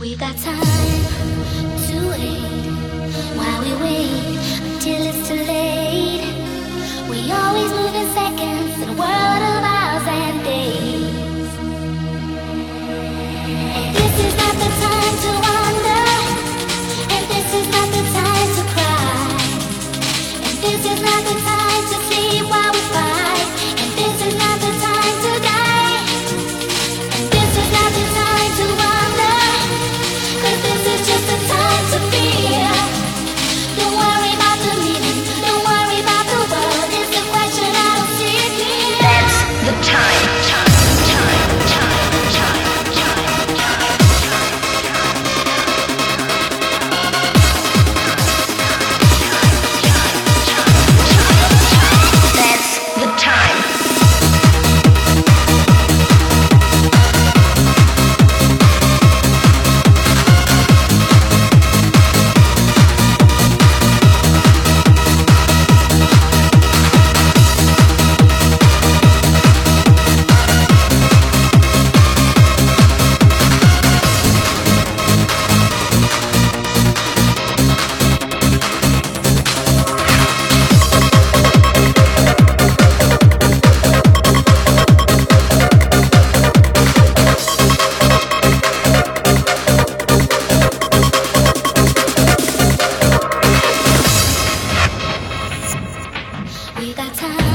We've got time to wait We got time